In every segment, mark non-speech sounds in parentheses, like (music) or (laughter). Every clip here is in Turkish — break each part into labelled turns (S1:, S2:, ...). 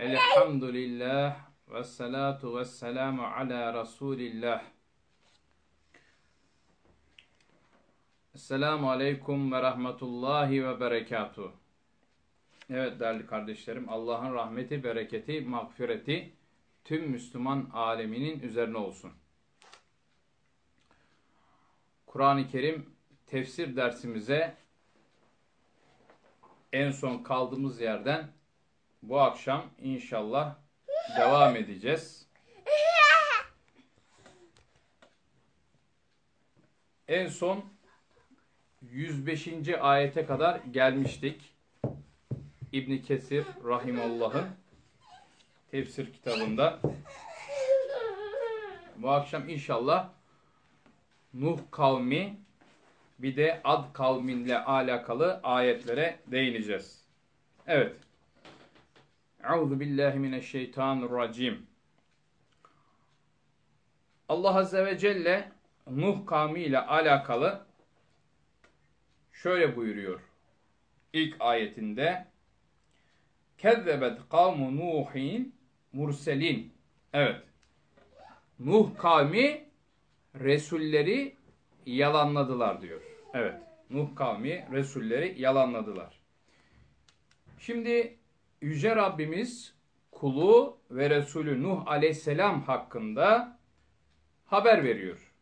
S1: Elhamdülillah ve salatu ve selamu ala Resulillah. Esselamu aleyküm ve rahmetullahi ve berekatuhu. Evet değerli kardeşlerim Allah'ın rahmeti, bereketi, mağfireti tüm Müslüman aleminin üzerine olsun. Kur'an-ı Kerim tefsir dersimize en son kaldığımız yerden bu akşam inşallah devam edeceğiz. En son 105. ayete kadar gelmiştik. İbn Kesir rahimullah'ın tefsir kitabında. Bu akşam inşallah Nuh kavmi bir de Ad kavminle alakalı ayetlere değineceğiz. Evet. Euzu billahi mineşşeytanirracim. Allah azze ve celle Nuh kavmi ile alakalı şöyle buyuruyor. İlk ayetinde Kezzebet kavmu Nuhin murselin. Evet. Nuh kavmi Resulleri yalanladılar diyor. Evet. Nuh kavmi Resulleri yalanladılar. Şimdi Yüce Rabbimiz kulu ve Resulü Nuh aleyhisselam hakkında haber veriyor.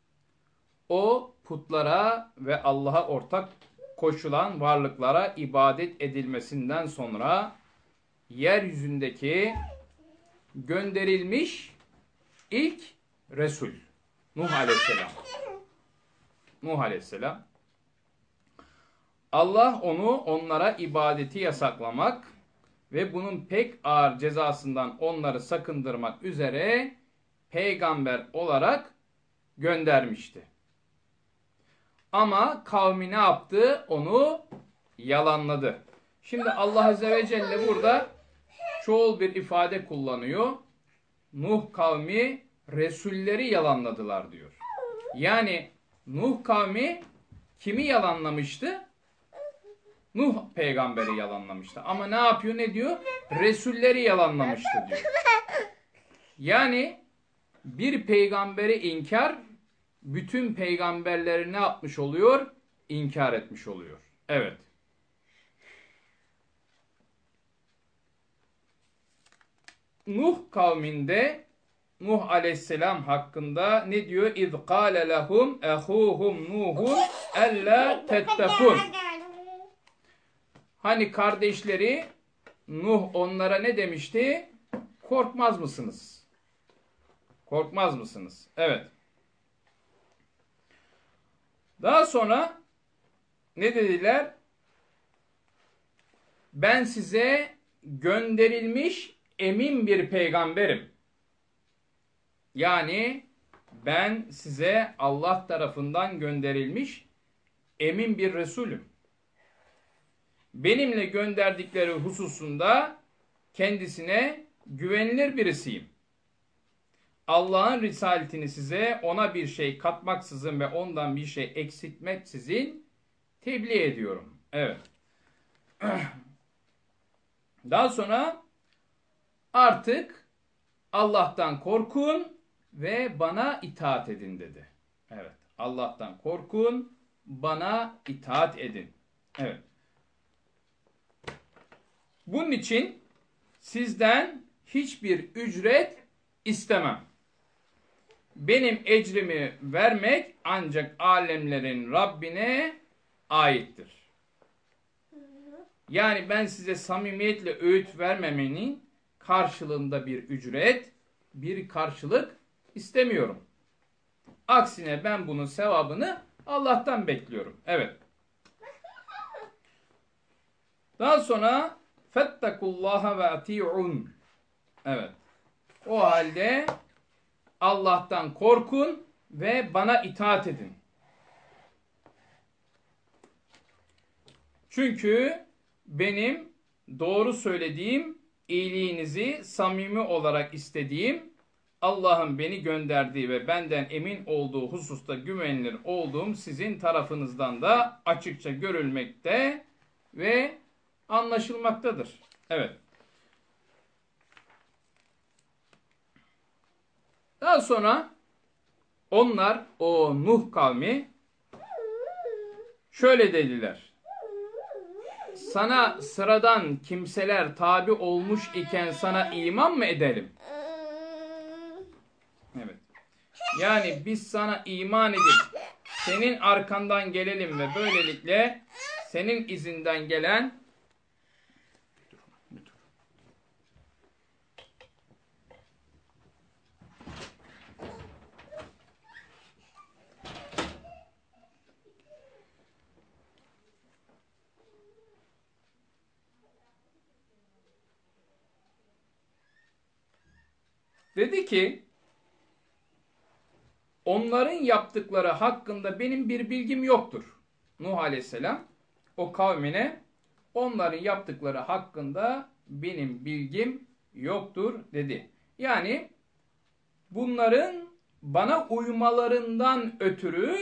S1: O putlara ve Allah'a ortak koşulan varlıklara ibadet edilmesinden sonra yeryüzündeki gönderilmiş ilk Resul Nuh Aleyhisselam. Nuh Aleyhisselam. Allah onu onlara ibadeti yasaklamak ve bunun pek ağır cezasından onları sakındırmak üzere peygamber olarak göndermişti. Ama kavmi ne yaptı? Onu yalanladı. Şimdi Allah Azze ve Celle burada çoğul bir ifade kullanıyor. Nuh kavmi Resulleri yalanladılar diyor. Yani Nuh kavmi kimi yalanlamıştı? Nuh peygamberi yalanlamıştı. Ama ne yapıyor ne diyor? Resulleri yalanlamıştı diyor. Yani bir peygamberi inkar bütün peygamberleri ne yapmış oluyor? İnkar etmiş oluyor. Evet. Nuh kavminde Nuh aleyhisselam hakkında ne diyor? İz kâle lehum ehuhum Nuhun ella tettekun. Hani kardeşleri Nuh onlara ne demişti? Korkmaz mısınız? Korkmaz mısınız? Evet. Daha sonra ne dediler? Ben size gönderilmiş emin bir peygamberim. Yani ben size Allah tarafından gönderilmiş emin bir Resulüm. Benimle gönderdikleri hususunda kendisine güvenilir birisiyim. Allah'ın risaletini size ona bir şey katmaksızın ve ondan bir şey eksiltmeksizin tebliğ ediyorum. Evet. (clears throat) Daha sonra artık Allah'tan korkun ve bana itaat edin dedi. Evet. Allah'tan korkun, bana itaat edin. Evet. Bunun için sizden hiçbir ücret istemem. Benim ecrimi vermek ancak alemlerin Rabbine aittir. Yani ben size samimiyetle öğüt vermemenin karşılığında bir ücret, bir karşılık istemiyorum. Aksine ben bunun sevabını Allah'tan bekliyorum. Evet. Daha sonra fettekullaha ve ati'un. Evet. O halde Allah'tan korkun ve bana itaat edin. Çünkü benim doğru söylediğim, iyiliğinizi samimi olarak istediğim, Allah'ın beni gönderdiği ve benden emin olduğu hususta güvenilir olduğum sizin tarafınızdan da açıkça görülmekte ve anlaşılmaktadır. Evet. Daha sonra onlar o Nuh kavmi şöyle dediler. Sana sıradan kimseler tabi olmuş iken sana iman mı edelim? Evet. Yani biz sana iman edip senin arkandan gelelim ve böylelikle senin izinden gelen Dedi ki onların yaptıkları hakkında benim bir bilgim yoktur. Nuh Aleyhisselam o kavmine onların yaptıkları hakkında benim bilgim yoktur dedi. Yani bunların bana uymalarından ötürü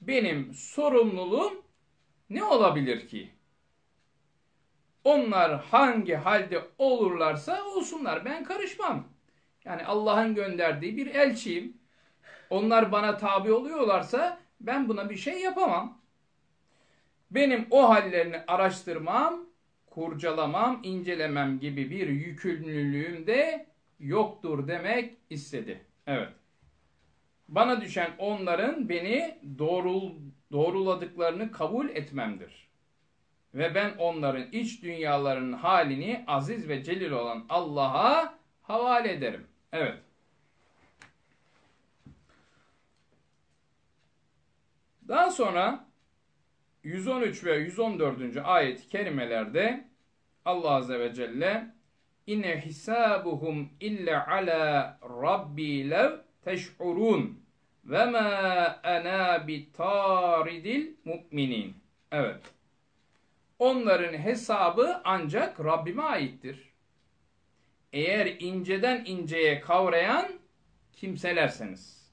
S1: benim sorumluluğum ne olabilir ki? Onlar hangi halde olurlarsa olsunlar ben karışmam. Yani Allah'ın gönderdiği bir elçiyim. Onlar bana tabi oluyorlarsa ben buna bir şey yapamam. Benim o hallerini araştırmam, kurcalamam, incelemem gibi bir yükümlülüğüm de yoktur demek istedi. Evet. Bana düşen onların beni doğrul, doğruladıklarını kabul etmemdir. Ve ben onların iç dünyalarının halini aziz ve celil olan Allah'a havale ederim. Evet. Daha sonra 113 ve 114. ayet-i kerimelerde Allah Azze ve Celle İnne hisabuhum illa ala rabbi lev teş'urun ve ma ana bitaridil mu'minin. Evet. Onların hesabı ancak Rabbime aittir eğer inceden inceye kavrayan kimselerseniz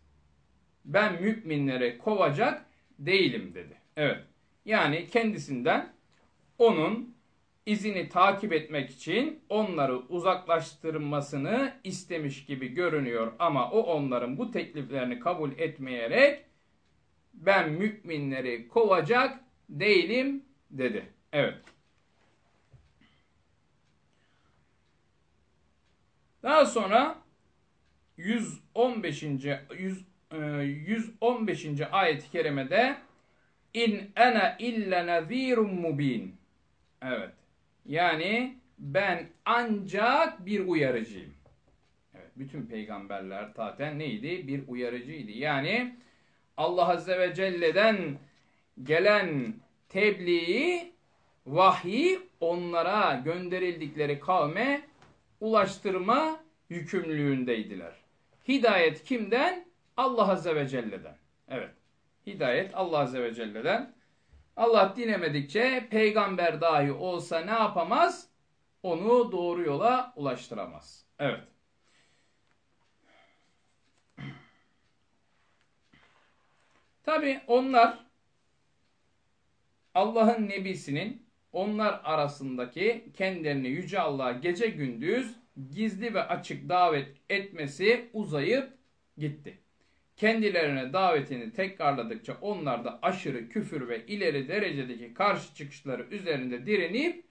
S1: ben müminleri kovacak değilim dedi. Evet. Yani kendisinden onun izini takip etmek için onları uzaklaştırmasını istemiş gibi görünüyor ama o onların bu tekliflerini kabul etmeyerek ben müminleri kovacak değilim dedi. Evet. Daha sonra 115. 100, 115. ayet-i kerimede in ana illa nazirun mubin. Evet. Yani ben ancak bir uyarıcıyım. Evet, bütün peygamberler zaten neydi? Bir uyarıcıydı. Yani Allah Azze ve Celle'den gelen tebliği, vahyi onlara gönderildikleri kavme ulaştırma yükümlülüğündeydiler. Hidayet kimden? Allah Azze ve Celle'den. Evet. Hidayet Allah Azze ve Celle'den. Allah dilemedikçe peygamber dahi olsa ne yapamaz? Onu doğru yola ulaştıramaz. Evet. Tabi onlar Allah'ın nebisinin onlar arasındaki kendilerini Yüce Allah'a gece gündüz gizli ve açık davet etmesi uzayıp gitti. Kendilerine davetini tekrarladıkça onlar da aşırı küfür ve ileri derecedeki karşı çıkışları üzerinde direnip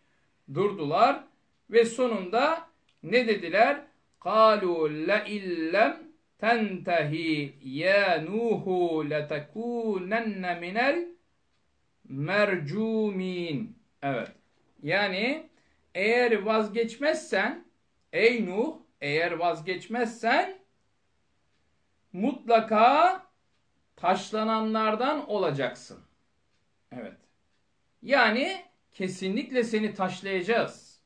S1: durdular ve sonunda ne dediler? قَالُوا لَاِلَّمْ تَنْتَهِ يَا نُوهُ لَتَكُونَنَّ مِنَ الْمَرْجُومِينَ Evet. Yani eğer vazgeçmezsen ey Nuh eğer vazgeçmezsen mutlaka taşlananlardan olacaksın. Evet. Yani kesinlikle seni taşlayacağız.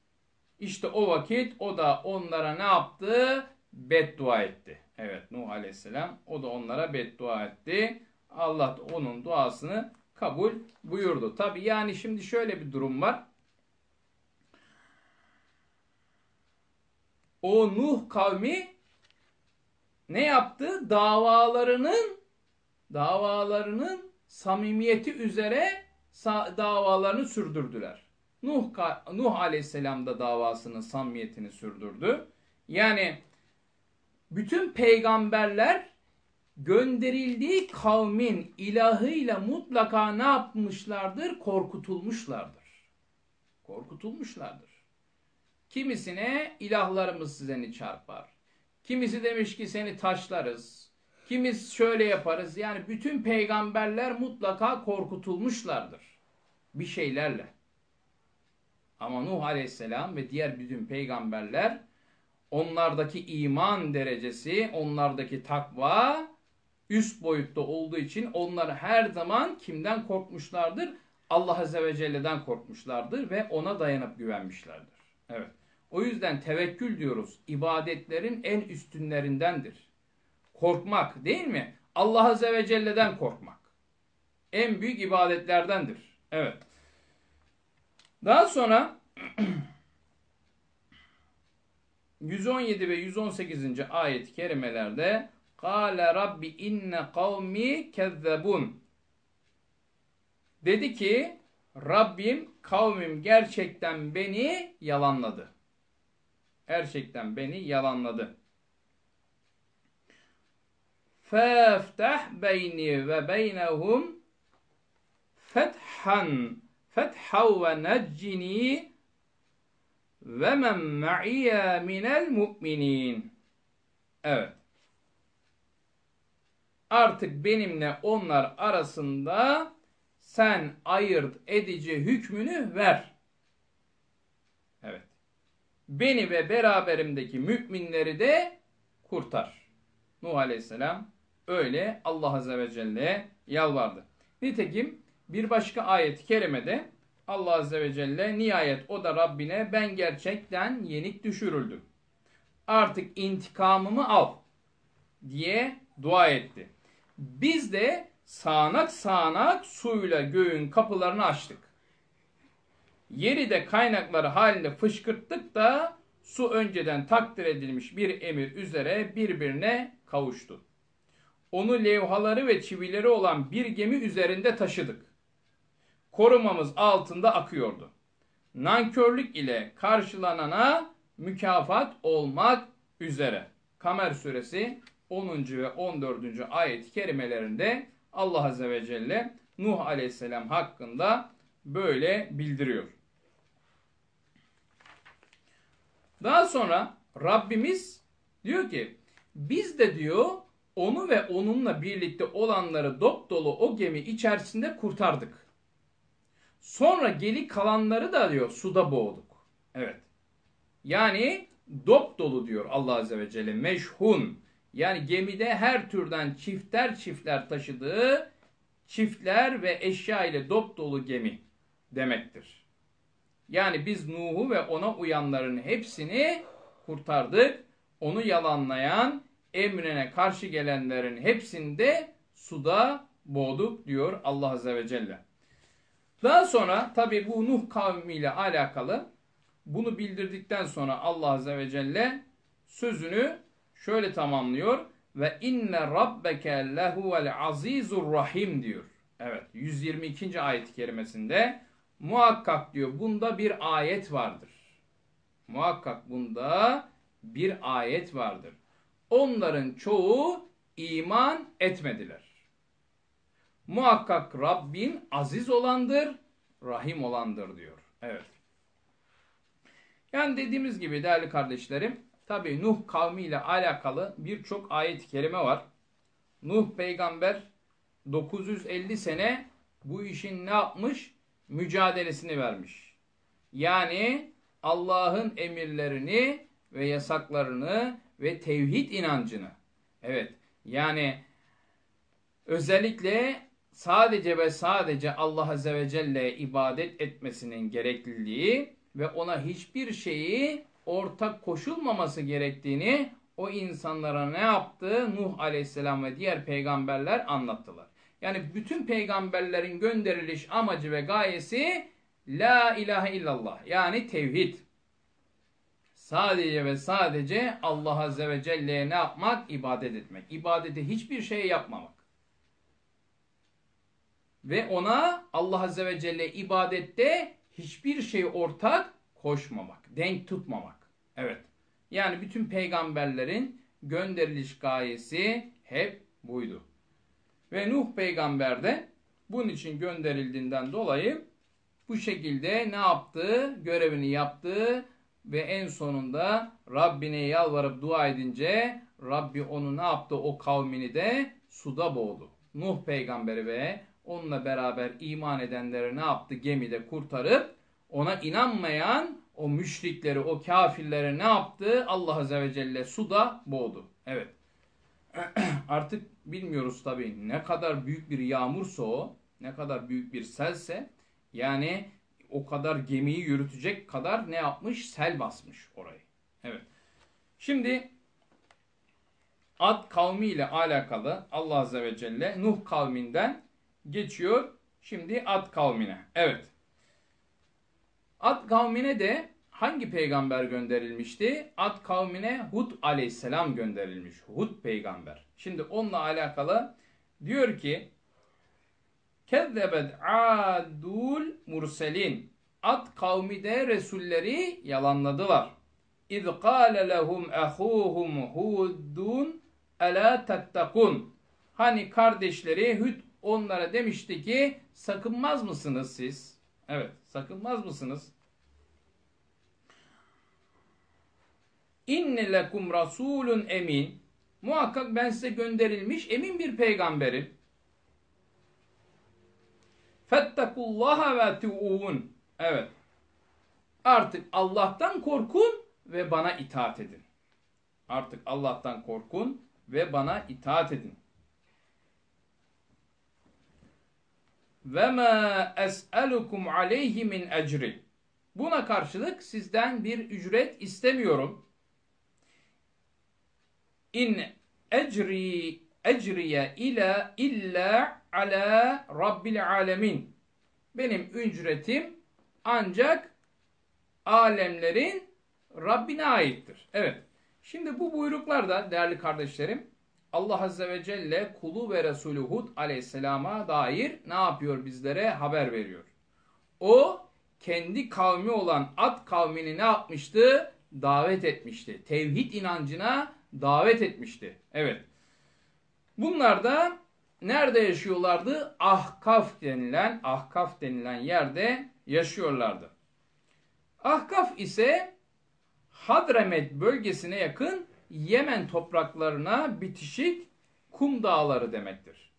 S1: İşte o vakit o da onlara ne yaptı? Beddua etti. Evet Nuh Aleyhisselam o da onlara beddua etti. Allah da onun duasını kabul buyurdu. Tabi yani şimdi şöyle bir durum var. O Nuh kavmi ne yaptı? Davalarının davalarının samimiyeti üzere davalarını sürdürdüler. Nuh, Nuh aleyhisselam da davasının samimiyetini sürdürdü. Yani bütün peygamberler gönderildiği kavmin ilahıyla mutlaka ne yapmışlardır? Korkutulmuşlardır. Korkutulmuşlardır. Kimisine ilahlarımız sizeni çarpar. Kimisi demiş ki seni taşlarız. Kimisi şöyle yaparız. Yani bütün peygamberler mutlaka korkutulmuşlardır. Bir şeylerle. Ama Nuh Aleyhisselam ve diğer bütün peygamberler onlardaki iman derecesi, onlardaki takva üst boyutta olduğu için onlar her zaman kimden korkmuşlardır? Allah Azze ve Celle'den korkmuşlardır ve ona dayanıp güvenmişlerdir. Evet. O yüzden tevekkül diyoruz. İbadetlerin en üstünlerindendir. Korkmak değil mi? Allah Azze ve Celle'den korkmak. En büyük ibadetlerdendir. Evet. Daha sonra (clears throat) 117 ve 118. ayet-i kerimelerde Kale Rabbi inne kavmi kezzebun Dedi ki Rabbim kavmim gerçekten beni yalanladı. Gerçekten beni yalanladı. Feftah beyni ve beynehum fethan fethav ve neccini ve men ma'iyye minel mu'minin. Evet. Artık benimle onlar arasında sen ayırt edici hükmünü ver. Evet. Beni ve beraberimdeki müminleri de kurtar. Nuh Aleyhisselam öyle Allah Azze ve Celle'ye yalvardı. Nitekim bir başka ayet-i kerimede Allah Azze ve Celle nihayet o da Rabbine ben gerçekten yenik düşürüldüm. Artık intikamımı al diye dua etti. Biz de sağanak sağanak suyla göğün kapılarını açtık. Yeri de kaynakları halinde fışkırttık da su önceden takdir edilmiş bir emir üzere birbirine kavuştu. Onu levhaları ve çivileri olan bir gemi üzerinde taşıdık. Korumamız altında akıyordu. Nankörlük ile karşılanana mükafat olmak üzere. Kamer suresi 10. ve 14. ayet-i kerimelerinde Allah Azze ve Celle Nuh Aleyhisselam hakkında böyle bildiriyor. Daha sonra Rabbimiz diyor ki biz de diyor onu ve onunla birlikte olanları dop dolu o gemi içerisinde kurtardık. Sonra geli kalanları da diyor suda boğduk. Evet. Yani dop dolu diyor Allah Azze ve Celle. Meşhun. Yani gemide her türden çifter çiftler taşıdığı çiftler ve eşya ile dop dolu gemi demektir. Yani biz Nuh'u ve ona uyanların hepsini kurtardık. Onu yalanlayan, emrine karşı gelenlerin hepsini de suda boğduk diyor Allah Azze ve Celle. Daha sonra tabi bu Nuh kavmiyle alakalı bunu bildirdikten sonra Allah Azze ve Celle sözünü şöyle tamamlıyor ve inne rabbeke lehuvel azizur rahim diyor. Evet 122. ayet-i kerimesinde muhakkak diyor bunda bir ayet vardır. Muhakkak bunda bir ayet vardır. Onların çoğu iman etmediler. Muhakkak Rabbin aziz olandır, rahim olandır diyor. Evet. Yani dediğimiz gibi değerli kardeşlerim, tabi Nuh kavmiyle alakalı birçok ayet-i kerime var. Nuh peygamber 950 sene bu işin ne yapmış? Mücadelesini vermiş. Yani Allah'ın emirlerini ve yasaklarını ve tevhid inancını. Evet. Yani özellikle sadece ve sadece Allah Azze ve Celle'ye ibadet etmesinin gerekliliği ve ona hiçbir şeyi ortak koşulmaması gerektiğini o insanlara ne yaptı? Nuh Aleyhisselam ve diğer peygamberler anlattılar. Yani bütün peygamberlerin gönderiliş amacı ve gayesi La ilahe illallah yani tevhid. Sadece ve sadece Allah Azze ve Celle'ye ne yapmak? İbadet etmek. İbadete hiçbir şey yapmamak. Ve ona Allah Azze ve Celle ibadette hiçbir şey ortak koşmamak, denk tutmamak. Evet. Yani bütün peygamberlerin gönderiliş gayesi hep buydu. Ve Nuh peygamber de bunun için gönderildiğinden dolayı bu şekilde ne yaptı? Görevini yaptı ve en sonunda Rabbine yalvarıp dua edince Rabbi onu ne yaptı? O kavmini de suda boğdu. Nuh peygamberi ve onunla beraber iman edenleri ne yaptı? Gemide kurtarıp ona inanmayan o müşrikleri, o kafirleri ne yaptı? Allah Azze ve Celle suda boğdu. Evet. (clears throat) Artık bilmiyoruz tabii ne kadar büyük bir yağmursa o, ne kadar büyük bir selse yani o kadar gemiyi yürütecek kadar ne yapmış? Sel basmış orayı. Evet. Şimdi Ad kavmi ile alakalı Allah Azze ve Celle Nuh kavminden geçiyor. Şimdi Ad kavmine. Evet. Ad kavmine de hangi peygamber gönderilmişti? Ad kavmine Hud aleyhisselam gönderilmiş. Hud peygamber. Şimdi onunla alakalı diyor ki Kezzebet adul murselin. Ad kavmi de Resulleri yalanladılar. İz kâle lehum ehuhum hudun elâ tettekun. Hani kardeşleri Hud onlara demişti ki sakınmaz mısınız siz? Evet sakınmaz mısınız? İnne lekum rasulun emin. Muhakkak ben size gönderilmiş emin bir peygamberim. Fettekullaha ve tu'un. Evet. Artık Allah'tan korkun ve bana itaat edin. Artık Allah'tan korkun ve bana itaat edin. Ve ma es'elukum aleyhi min ecri. Buna karşılık sizden bir ücret istemiyorum. İn ecri ecriye ila illa ala rabbil alemin. Benim ücretim ancak alemlerin Rabbine aittir. Evet. Şimdi bu buyruklarda değerli kardeşlerim Allah Azze ve Celle kulu ve Resulü Hud aleyhisselama dair ne yapıyor bizlere? Haber veriyor. O kendi kavmi olan Ad kavmini ne yapmıştı? Davet etmişti. Tevhid inancına davet etmişti. Evet. Bunlar da nerede yaşıyorlardı? Ahkaf denilen, Ahkaf denilen yerde yaşıyorlardı. Ahkaf ise Hadremet bölgesine yakın Yemen topraklarına bitişik kum dağları demektir.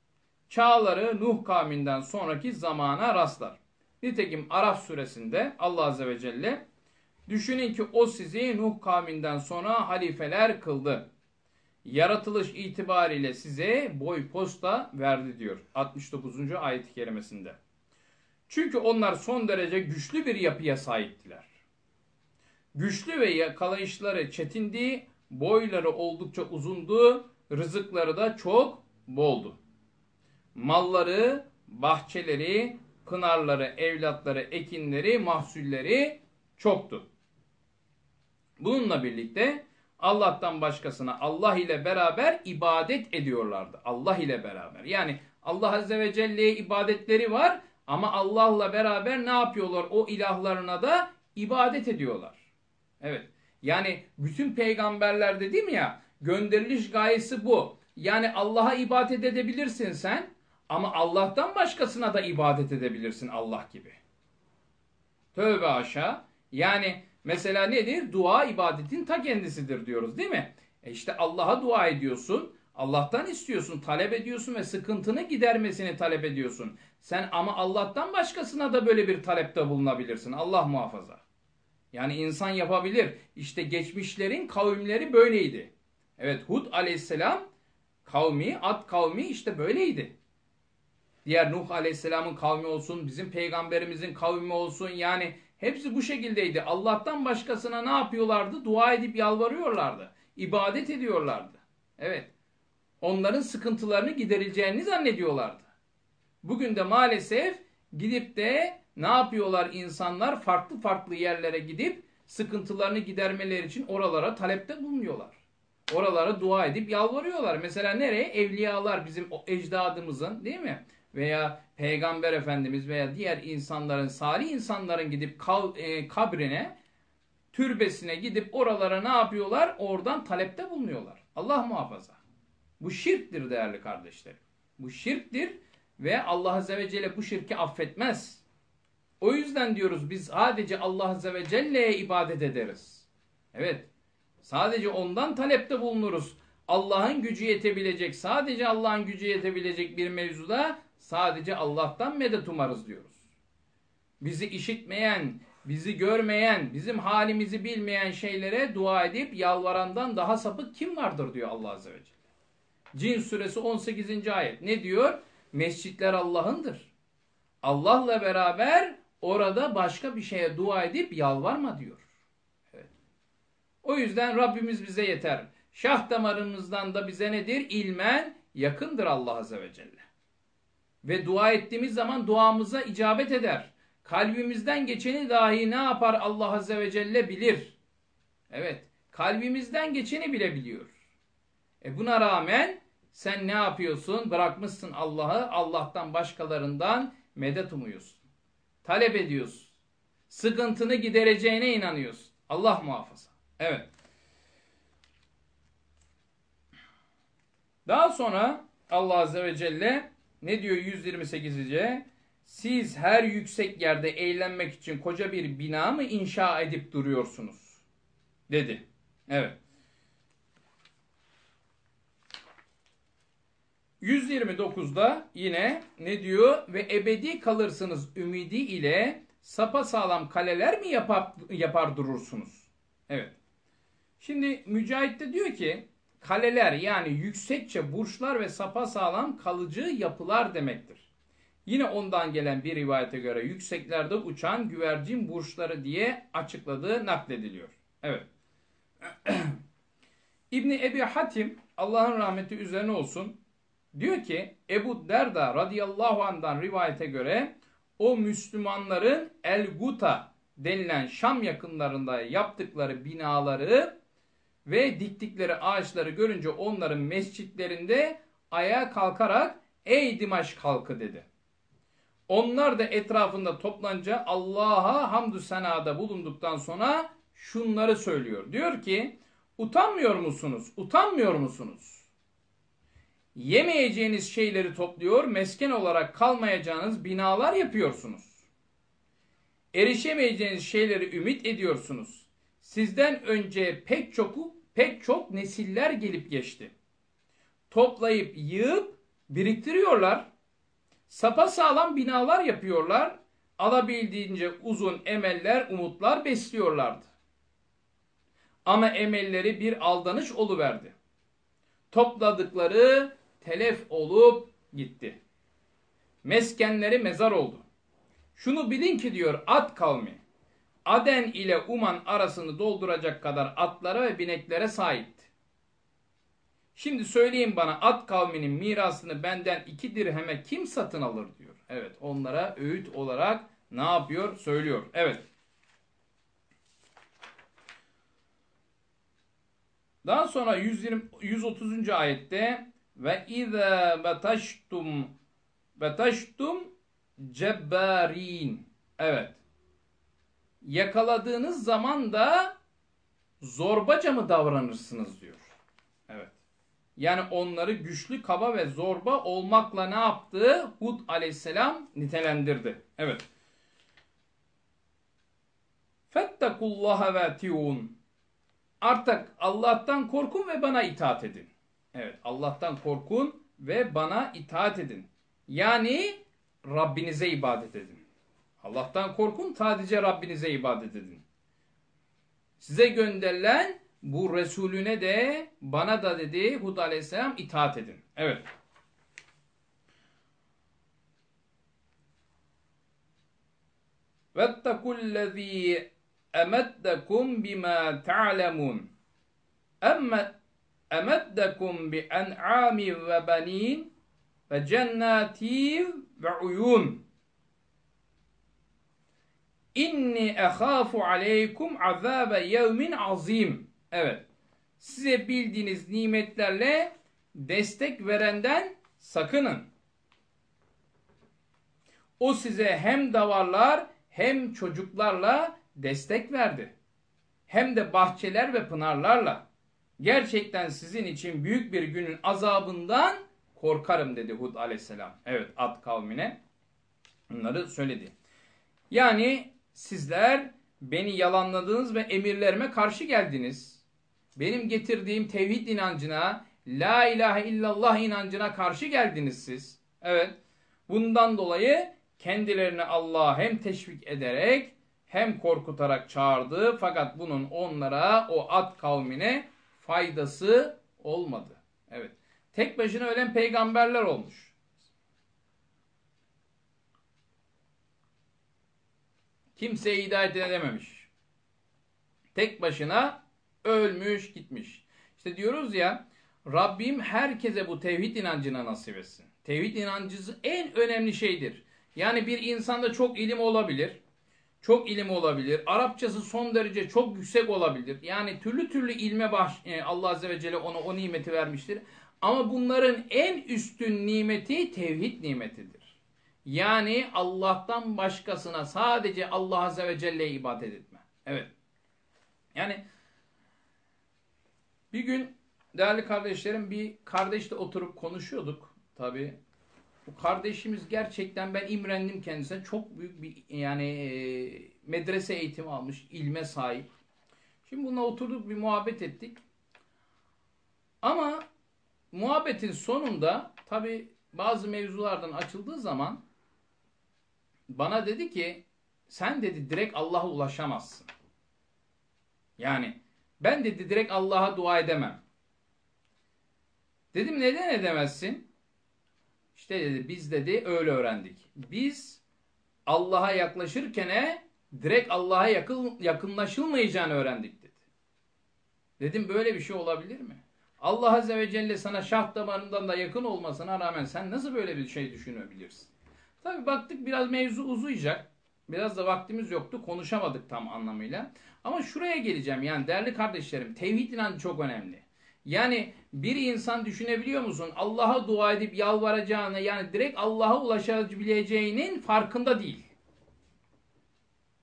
S1: Çağları Nuh kavminden sonraki zamana rastlar. Nitekim Araf suresinde Allah Azze ve Celle düşünün ki o sizi Nuh kavminden sonra halifeler kıldı. Yaratılış itibariyle size boy posta verdi diyor 69. ayet-i kerimesinde. Çünkü onlar son derece güçlü bir yapıya sahiptiler. Güçlü ve yakalayışları çetindi, boyları oldukça uzundu, rızıkları da çok boldu. Malları, bahçeleri, pınarları, evlatları, ekinleri, mahsulleri çoktu. Bununla birlikte Allah'tan başkasına Allah ile beraber ibadet ediyorlardı. Allah ile beraber. Yani Allah Azze ve Celle'ye ibadetleri var ama Allah'la beraber ne yapıyorlar? O ilahlarına da ibadet ediyorlar. Evet. Yani bütün peygamberler dedim ya gönderiliş gayesi bu. Yani Allah'a ibadet edebilirsin sen ama Allah'tan başkasına da ibadet edebilirsin Allah gibi. Tövbe aşağı. Yani mesela nedir? Dua ibadetin ta kendisidir diyoruz değil mi? E işte Allah'a dua ediyorsun. Allah'tan istiyorsun, talep ediyorsun ve sıkıntını gidermesini talep ediyorsun. Sen ama Allah'tan başkasına da böyle bir talepte bulunabilirsin. Allah muhafaza. Yani insan yapabilir. İşte geçmişlerin kavimleri böyleydi. Evet Hud aleyhisselam kavmi, Ad kavmi işte böyleydi. Diğer Nuh aleyhisselamın kavmi olsun, bizim peygamberimizin kavmi olsun yani hepsi bu şekildeydi. Allah'tan başkasına ne yapıyorlardı? Dua edip yalvarıyorlardı. İbadet ediyorlardı. Evet. Onların sıkıntılarını giderileceğini zannediyorlardı. Bugün de maalesef gidip de ne yapıyorlar insanlar? Farklı farklı yerlere gidip sıkıntılarını gidermeleri için oralara talepte bulunuyorlar. Oralara dua edip yalvarıyorlar. Mesela nereye? Evliyalar bizim ecdadımızın değil mi? Veya Peygamber Efendimiz veya diğer insanların, salih insanların gidip e, kabrine, türbesine gidip oralara ne yapıyorlar? Oradan talepte bulunuyorlar. Allah muhafaza. Bu şirktir değerli kardeşlerim. Bu şirktir ve Allah Azze ve Celle bu şirki affetmez. O yüzden diyoruz biz sadece Allah Azze ve Celle'ye ibadet ederiz. Evet. Sadece ondan talepte bulunuruz. Allah'ın gücü yetebilecek, sadece Allah'ın gücü yetebilecek bir mevzuda sadece Allah'tan medet umarız diyoruz. Bizi işitmeyen, bizi görmeyen, bizim halimizi bilmeyen şeylere dua edip yalvarandan daha sapık kim vardır diyor Allah Azze ve Celle. Cin suresi 18. ayet ne diyor? Mescitler Allah'ındır. Allah'la beraber orada başka bir şeye dua edip yalvarma diyor. Evet. O yüzden Rabbimiz bize yeter. Şah damarımızdan da bize nedir? İlmen yakındır Allah Azze ve Celle. Ve dua ettiğimiz zaman duamıza icabet eder. Kalbimizden geçeni dahi ne yapar Allah Azze ve Celle bilir. Evet. Kalbimizden geçeni bile biliyor. E buna rağmen sen ne yapıyorsun? Bırakmışsın Allah'ı, Allah'tan başkalarından medet umuyorsun. Talep ediyorsun. Sıkıntını gidereceğine inanıyorsun. Allah muhafaza. Evet. Daha sonra Allah Azze ve Celle ne diyor 128'ce? Siz her yüksek yerde eğlenmek için koca bir bina mı inşa edip duruyorsunuz? Dedi. Evet. 129'da yine ne diyor? Ve ebedi kalırsınız ümidi ile sapa sağlam kaleler mi yapar, yapar durursunuz? Evet. Şimdi Mücahit de diyor ki kaleler yani yüksekçe burçlar ve sapa sağlam kalıcı yapılar demektir. Yine ondan gelen bir rivayete göre yükseklerde uçan güvercin burçları diye açıkladığı naklediliyor. Evet. (clears throat) İbni Ebi Hatim Allah'ın rahmeti üzerine olsun diyor ki Ebu Derda radıyallahu anh'dan rivayete göre o Müslümanların El Guta denilen Şam yakınlarında yaptıkları binaları ve diktikleri ağaçları görünce onların mescitlerinde ayağa kalkarak ey Dimaş halkı dedi. Onlar da etrafında toplanca Allah'a hamdü senada bulunduktan sonra şunları söylüyor. Diyor ki utanmıyor musunuz? Utanmıyor musunuz? Yemeyeceğiniz şeyleri topluyor, mesken olarak kalmayacağınız binalar yapıyorsunuz. Erişemeyeceğiniz şeyleri ümit ediyorsunuz. Sizden önce pek çok pek çok nesiller gelip geçti. Toplayıp yığıp biriktiriyorlar. Sapa sağlam binalar yapıyorlar. Alabildiğince uzun emeller, umutlar besliyorlardı. Ama emelleri bir aldanış oluverdi. Topladıkları telef olup gitti. Meskenleri mezar oldu. Şunu bilin ki diyor at kavmi. Aden ile Uman arasını dolduracak kadar atlara ve bineklere sahipti. Şimdi söyleyin bana at kavminin mirasını benden iki dirheme kim satın alır diyor. Evet onlara öğüt olarak ne yapıyor söylüyor. Evet. Daha sonra 120, 130. ayette ve izâ betaştum betaştum cebbarin. Evet. Yakaladığınız zaman da zorbaca mı davranırsınız diyor. Evet. Yani onları güçlü, kaba ve zorba olmakla ne yaptı? Hud aleyhisselam nitelendirdi. Evet. Fettekullaha ve tiun. Artık Allah'tan korkun ve bana itaat edin. Evet, Allah'tan korkun ve bana itaat edin. Yani Rabbinize ibadet edin. Allah'tan korkun, sadece Rabbinize ibadet edin. Size gönderilen bu Resulüne de bana da dedi Hud aleyhisselam itaat edin. Evet. Vettekullezî emeddekum bima ta'lemun. Emme emeddekum bi en'ami ve benin ve cennati ve uyun. İnni ehâfu aleykum azâbe yevmin azim. Evet. Size bildiğiniz nimetlerle destek verenden sakının. O size hem davarlar hem çocuklarla destek verdi. Hem de bahçeler ve pınarlarla. Gerçekten sizin için büyük bir günün azabından korkarım dedi Hud aleyhisselam. Evet Ad kavmine bunları söyledi. Yani sizler beni yalanladınız ve emirlerime karşı geldiniz. Benim getirdiğim tevhid inancına, la ilahe illallah inancına karşı geldiniz siz. Evet. Bundan dolayı kendilerini Allah'a hem teşvik ederek hem korkutarak çağırdı. Fakat bunun onlara, o at kavmine faydası olmadı. Evet. Tek başına ölen peygamberler olmuş. Kimseye hidayet edememiş. Tek başına ölmüş gitmiş. İşte diyoruz ya Rabbim herkese bu tevhid inancına nasip etsin. Tevhid inancısı en önemli şeydir. Yani bir insanda çok ilim olabilir. Çok ilim olabilir. Arapçası son derece çok yüksek olabilir. Yani türlü türlü ilme baş, e, Allah Azze ve Celle ona o nimeti vermiştir. Ama bunların en üstün nimeti tevhid nimetidir. Yani Allah'tan başkasına sadece Allah Azze ve Celle'ye ibadet etme. Evet. Yani bir gün değerli kardeşlerim bir kardeşle oturup konuşuyorduk. Tabi bu kardeşimiz gerçekten ben imrendim kendisine. Çok büyük bir yani e, medrese eğitimi almış, ilme sahip. Şimdi bununla oturduk bir muhabbet ettik. Ama muhabbetin sonunda tabi bazı mevzulardan açıldığı zaman bana dedi ki sen dedi direkt Allah'a ulaşamazsın. Yani ben dedi direkt Allah'a dua edemem. Dedim neden edemezsin? İşte dedi biz dedi öyle öğrendik. Biz Allah'a yaklaşırken direkt Allah'a yakın, yakınlaşılmayacağını öğrendik dedi. Dedim böyle bir şey olabilir mi? Allah Azze ve Celle sana şah damarından da yakın olmasına rağmen sen nasıl böyle bir şey düşünebilirsin? Tabi baktık biraz mevzu uzayacak. Biraz da vaktimiz yoktu. Konuşamadık tam anlamıyla. Ama şuraya geleceğim. Yani değerli kardeşlerim tevhid inancı çok önemli. Yani bir insan düşünebiliyor musun? Allah'a dua edip yalvaracağını yani direkt Allah'a ulaşabileceğinin farkında değil.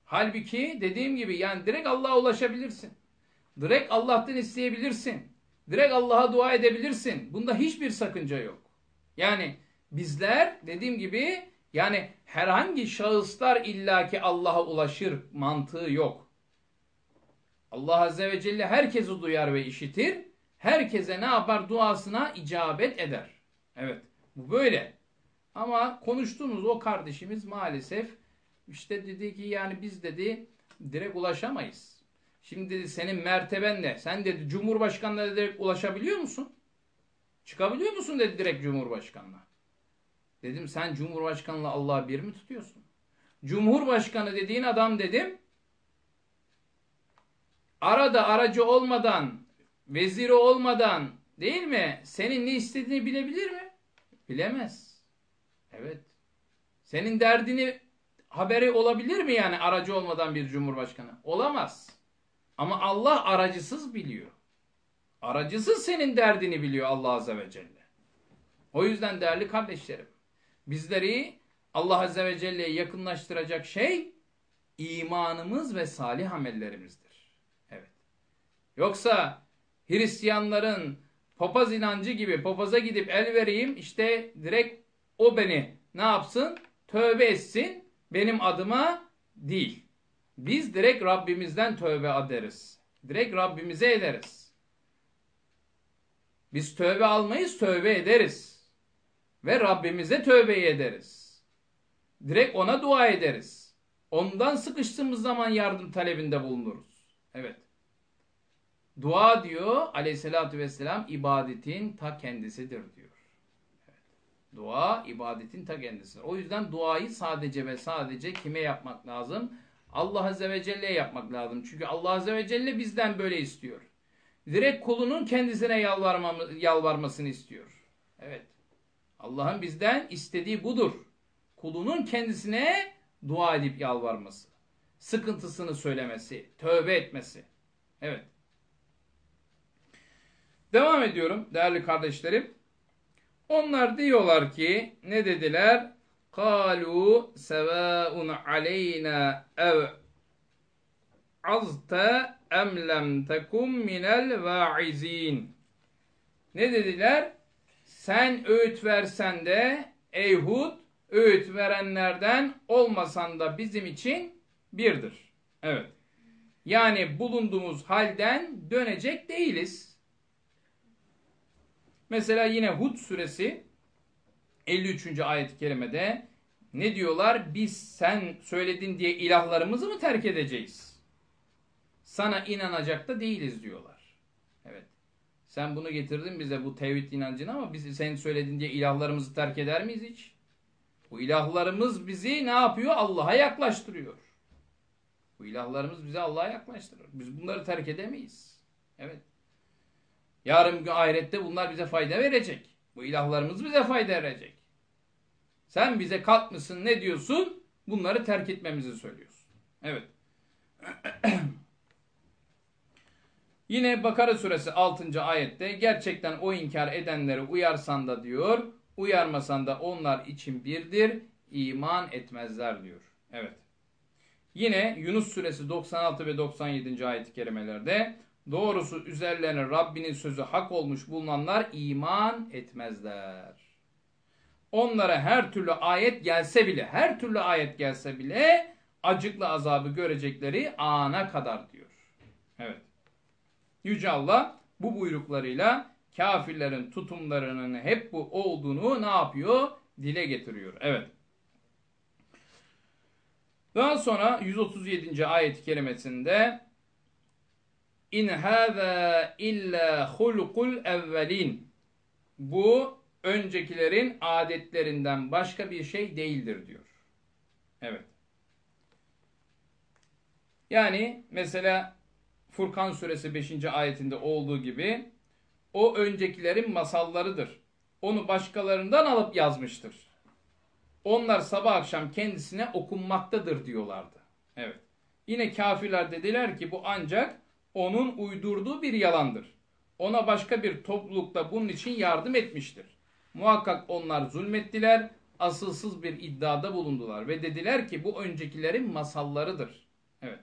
S1: Halbuki dediğim gibi yani direkt Allah'a ulaşabilirsin. Direkt Allah'tan isteyebilirsin. Direkt Allah'a dua edebilirsin. Bunda hiçbir sakınca yok. Yani bizler dediğim gibi yani herhangi şahıslar illaki Allah'a ulaşır mantığı yok. Allah Azze ve Celle herkesi duyar ve işitir. Herkese ne yapar? Duasına icabet eder. Evet. Bu böyle. Ama konuştuğumuz o kardeşimiz maalesef işte dedi ki yani biz dedi direkt ulaşamayız. Şimdi dedi senin merteben ne? Sen dedi Cumhurbaşkanı'na direkt ulaşabiliyor musun? Çıkabiliyor musun dedi direkt Cumhurbaşkanı'na. Dedim sen Cumhurbaşkanı'la Allah'ı bir mi tutuyorsun? Cumhurbaşkanı dediğin adam dedim arada aracı olmadan veziri olmadan değil mi? Senin ne istediğini bilebilir mi? Bilemez. Evet. Senin derdini haberi olabilir mi yani aracı olmadan bir cumhurbaşkanı? Olamaz. Ama Allah aracısız biliyor. Aracısız senin derdini biliyor Allah Azze ve Celle. O yüzden değerli kardeşlerim, bizleri Allah Azze ve Celle'ye yakınlaştıracak şey imanımız ve salih amellerimizdir. Evet. Yoksa Hristiyanların papaz inancı gibi papaza gidip el vereyim işte direkt o beni ne yapsın? Tövbe etsin benim adıma değil. Biz direkt Rabbimizden tövbe ederiz. Direkt Rabbimize ederiz. Biz tövbe almayız, tövbe ederiz. Ve Rabbimize tövbe ederiz. Direkt ona dua ederiz. Ondan sıkıştığımız zaman yardım talebinde bulunuruz. Evet. Dua diyor aleyhissalatü vesselam ibadetin ta kendisidir diyor. Dua ibadetin ta kendisidir. O yüzden duayı sadece ve sadece kime yapmak lazım? Allah Azze ve Celle'ye yapmak lazım. Çünkü Allah Azze ve Celle bizden böyle istiyor. Direkt kulunun kendisine yalvarmasını istiyor. Evet. Allah'ın bizden istediği budur. Kulunun kendisine dua edip yalvarması. Sıkıntısını söylemesi, tövbe etmesi. Evet. Devam ediyorum değerli kardeşlerim. Onlar diyorlar ki ne dediler? Kalu sevaun aleyna ev va'azte em lem tekum minel va'izin. Ne dediler? Sen öğüt versen de ey Hud, öğüt verenlerden olmasan da bizim için birdir. Evet. Yani bulunduğumuz halden dönecek değiliz. Mesela yine Hud suresi 53. ayet-i kerimede ne diyorlar? Biz sen söyledin diye ilahlarımızı mı terk edeceğiz? Sana inanacak da değiliz diyorlar. Evet. Sen bunu getirdin bize bu tevhid inancını ama biz sen söyledin diye ilahlarımızı terk eder miyiz hiç? Bu ilahlarımız bizi ne yapıyor? Allah'a yaklaştırıyor. Bu ilahlarımız bizi Allah'a yaklaştırır. Biz bunları terk edemeyiz. Evet. Yarın gün ahirette bunlar bize fayda verecek. Bu ilahlarımız bize fayda verecek. Sen bize kalkmışsın ne diyorsun? Bunları terk etmemizi söylüyorsun. Evet. (clears throat) Yine Bakara suresi 6. ayette gerçekten o inkar edenleri uyarsan da diyor, uyarmasan da onlar için birdir, iman etmezler diyor. Evet. Yine Yunus suresi 96 ve 97. ayet-i kerimelerde doğrusu üzerlerine Rabbinin sözü hak olmuş bulunanlar iman etmezler. Onlara her türlü ayet gelse bile, her türlü ayet gelse bile acıklı azabı görecekleri ana kadar diyor. Evet. Yüce Allah bu buyruklarıyla kafirlerin tutumlarının hep bu olduğunu ne yapıyor? Dile getiriyor. Evet. Daha sonra 137. ayet-i kerimesinde İn hâzâ illa hulukul evvelin Bu öncekilerin adetlerinden başka bir şey değildir diyor. Evet. Yani mesela Furkan suresi 5. ayetinde olduğu gibi o öncekilerin masallarıdır. Onu başkalarından alıp yazmıştır. Onlar sabah akşam kendisine okunmaktadır diyorlardı. Evet. Yine kafirler dediler ki bu ancak onun uydurduğu bir yalandır. Ona başka bir toplulukta bunun için yardım etmiştir. Muhakkak onlar zulmettiler, asılsız bir iddiada bulundular ve dediler ki bu öncekilerin masallarıdır. Evet.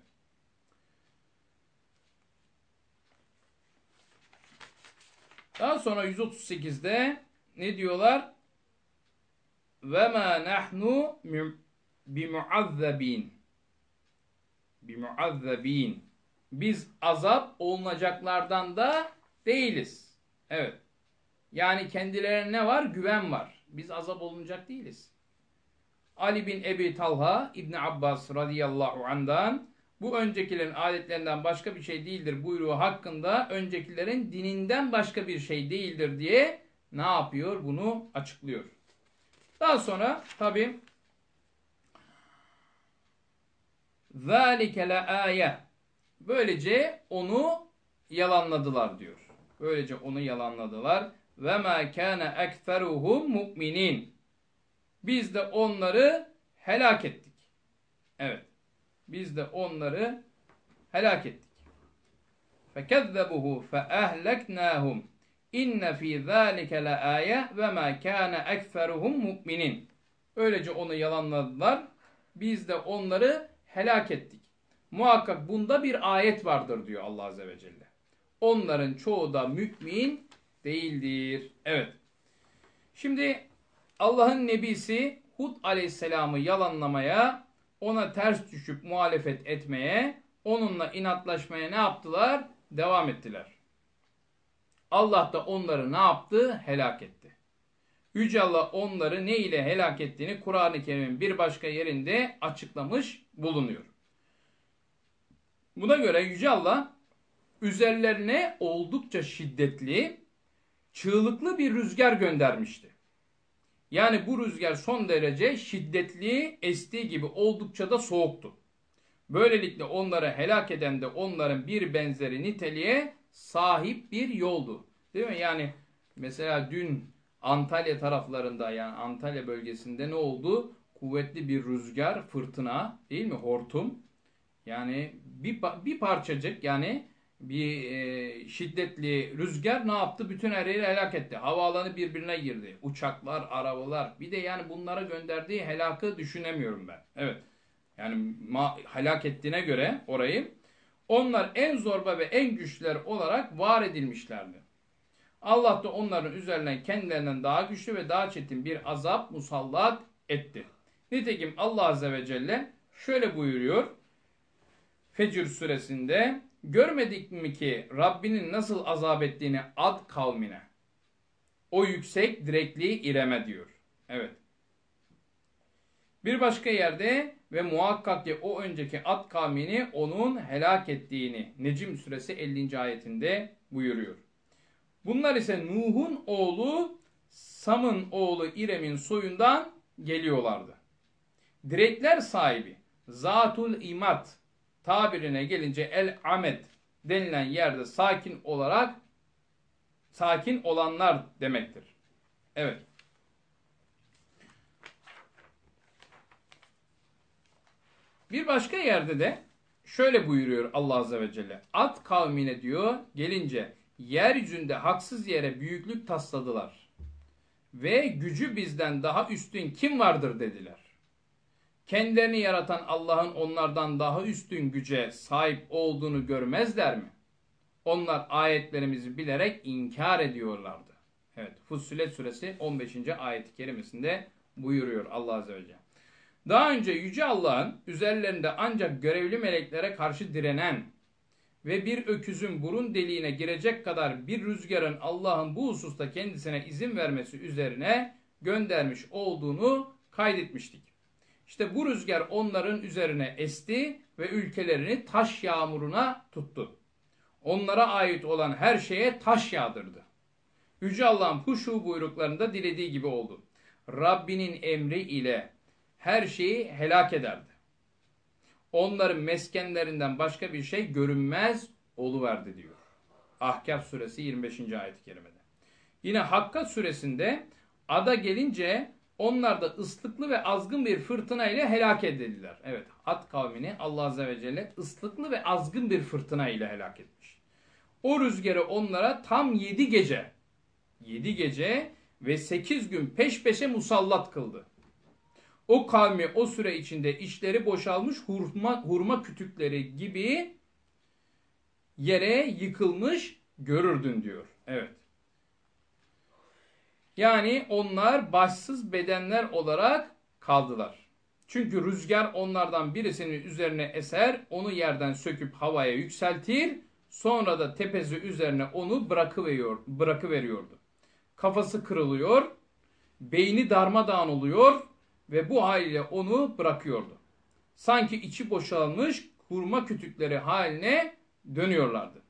S1: Daha sonra 138'de ne diyorlar? Ve ma nahnu bimuazzabin. Bimuazzabin Biz azap olunacaklardan da değiliz. Evet. Yani kendilerine ne var? Güven var. Biz azap olunacak değiliz. Ali bin Ebi Talha İbn Abbas radıyallahu andan bu öncekilerin adetlerinden başka bir şey değildir buyruğu hakkında öncekilerin dininden başka bir şey değildir diye ne yapıyor? Bunu açıklıyor. Daha sonra tabi ذَٰلِكَ لَآيَةً Böylece onu yalanladılar diyor. Böylece onu yalanladılar. Ve ma kana ekseruhum mu'minin. Biz de onları helak ettik. Evet. Biz de onları helak ettik. Fekezzebuhu feehleknahum. İnne fî zâlike leâye ve mâ kâne ekseruhum mu'minin. Öylece onu yalanladılar. Biz de onları helak ettik. Muhakkak bunda bir ayet vardır diyor Allah Azze ve Celle. Onların çoğu da mümin değildir. Evet. Şimdi Allah'ın nebisi Hud aleyhisselamı yalanlamaya, ona ters düşüp muhalefet etmeye, onunla inatlaşmaya ne yaptılar? Devam ettiler. Allah da onları ne yaptı? Helak etti. Yüce Allah onları ne ile helak ettiğini Kur'an-ı Kerim'in bir başka yerinde açıklamış bulunuyor. Buna göre Yüce Allah üzerlerine oldukça şiddetli, çığlıklı bir rüzgar göndermişti. Yani bu rüzgar son derece şiddetli, estiği gibi oldukça da soğuktu. Böylelikle onları helak eden de onların bir benzeri niteliğe sahip bir yoldu. Değil mi? Yani mesela dün Antalya taraflarında yani Antalya bölgesinde ne oldu? Kuvvetli bir rüzgar, fırtına değil mi? Hortum. Yani bir, bir parçacık yani bir e, şiddetli rüzgar ne yaptı? Bütün her yeri helak etti. Havaalanı birbirine girdi. Uçaklar, arabalar. Bir de yani bunlara gönderdiği helakı düşünemiyorum ben. Evet. Yani ma, helak ettiğine göre orayı Onlar en zorba ve en güçlüler olarak var edilmişlerdi. Allah da onların üzerinden kendilerinden daha güçlü ve daha çetin bir azap musallat etti. Nitekim Allah Azze ve Celle şöyle buyuruyor. Fecr suresinde görmedik mi ki Rabbinin nasıl azap ettiğini ad kavmine. O yüksek direkli İrem'e diyor. Evet. Bir başka yerde ve muhakkak ki o önceki Ad kavmini onun helak ettiğini Necim suresi 50. ayetinde buyuruyor. Bunlar ise Nuh'un oğlu Sam'ın oğlu İrem'in soyundan geliyorlardı. Direkler sahibi Zatul İmat tabirine gelince El Amet denilen yerde sakin olarak sakin olanlar demektir. Evet. Bir başka yerde de şöyle buyuruyor Allah Azze ve Celle. At kavmine diyor gelince yeryüzünde haksız yere büyüklük tasladılar. Ve gücü bizden daha üstün kim vardır dediler. Kendilerini yaratan Allah'ın onlardan daha üstün güce sahip olduğunu görmezler mi? Onlar ayetlerimizi bilerek inkar ediyorlardı. Evet Fussilet suresi 15. ayet-i kerimesinde buyuruyor Allah Azze ve Celle. Daha önce Yüce Allah'ın üzerlerinde ancak görevli meleklere karşı direnen ve bir öküzün burun deliğine girecek kadar bir rüzgarın Allah'ın bu hususta kendisine izin vermesi üzerine göndermiş olduğunu kaydetmiştik. İşte bu rüzgar onların üzerine esti ve ülkelerini taş yağmuruna tuttu. Onlara ait olan her şeye taş yağdırdı. Yüce Allah'ın huşu buyruklarında dilediği gibi oldu. Rabbinin emri ile her şeyi helak ederdi. Onların meskenlerinden başka bir şey görünmez oluverdi diyor. Ahkaf suresi 25. ayet-i kerimede. Yine Hakka suresinde ada gelince onlar da ıslıklı ve azgın bir fırtına ile helak edildiler. Evet Ad kavmini Allah Azze ve Celle ıslıklı ve azgın bir fırtına ile helak etmiş. O rüzgarı onlara tam yedi gece, yedi gece ve sekiz gün peş peşe musallat kıldı. O kavmi o süre içinde içleri boşalmış hurma, hurma kütükleri gibi yere yıkılmış görürdün diyor. Evet. Yani onlar başsız bedenler olarak kaldılar. Çünkü rüzgar onlardan birisinin üzerine eser, onu yerden söküp havaya yükseltir, sonra da tepesi üzerine onu bırakıveriyor, bırakıveriyordu. Kafası kırılıyor, beyni darmadağın oluyor ve bu haliyle onu bırakıyordu. Sanki içi boşalmış hurma kütükleri haline dönüyorlardı.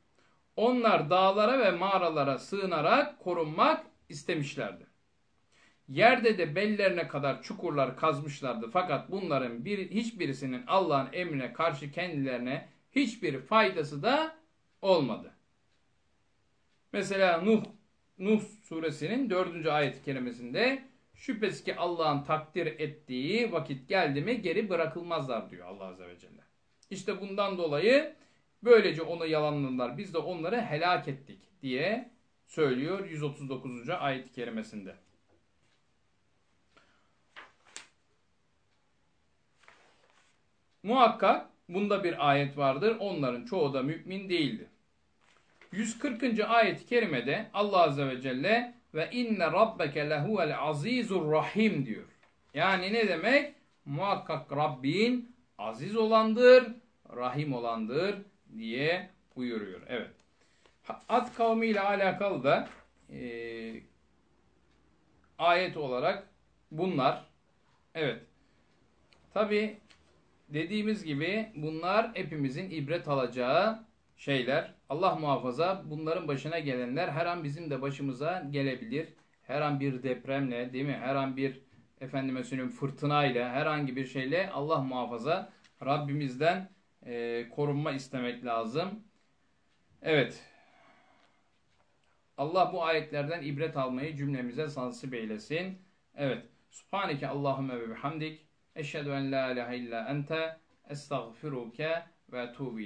S1: Onlar dağlara ve mağaralara sığınarak korunmak istemişlerdi. Yerde de bellerine kadar çukurlar kazmışlardı. Fakat bunların bir, hiçbirisinin Allah'ın emrine karşı kendilerine hiçbir faydası da olmadı. Mesela Nuh, Nuh suresinin dördüncü ayet kelimesinde şüphesiz ki Allah'ın takdir ettiği vakit geldi mi geri bırakılmazlar diyor Allah Azze ve Celle. İşte bundan dolayı böylece onu yalanladılar. Biz de onları helak ettik diye söylüyor 139. ayet-i kerimesinde. Muhakkak bunda bir ayet vardır. Onların çoğu da mümin değildi. 140. ayet-i kerimede Allah Azze ve Celle ve inne rabbeke lehuvel azizur rahim diyor. Yani ne demek? Muhakkak Rabbin aziz olandır, rahim olandır diye buyuruyor. Evet. Ad kavmiyle alakalı da e, ayet olarak bunlar. Evet. Tabi dediğimiz gibi bunlar hepimizin ibret alacağı şeyler. Allah muhafaza bunların başına gelenler her an bizim de başımıza gelebilir. Her an bir depremle değil mi? Her an bir efendime söyleyeyim fırtınayla herhangi bir şeyle Allah muhafaza Rabbimizden e, korunma istemek lazım. Evet. Allah bu ayetlerden ibret almayı cümlemize nasip eylesin. Evet. Subhaneke Allahümme ve bihamdik. Eşhedü en la ilahe illa ente estağfiruke ve tuğbu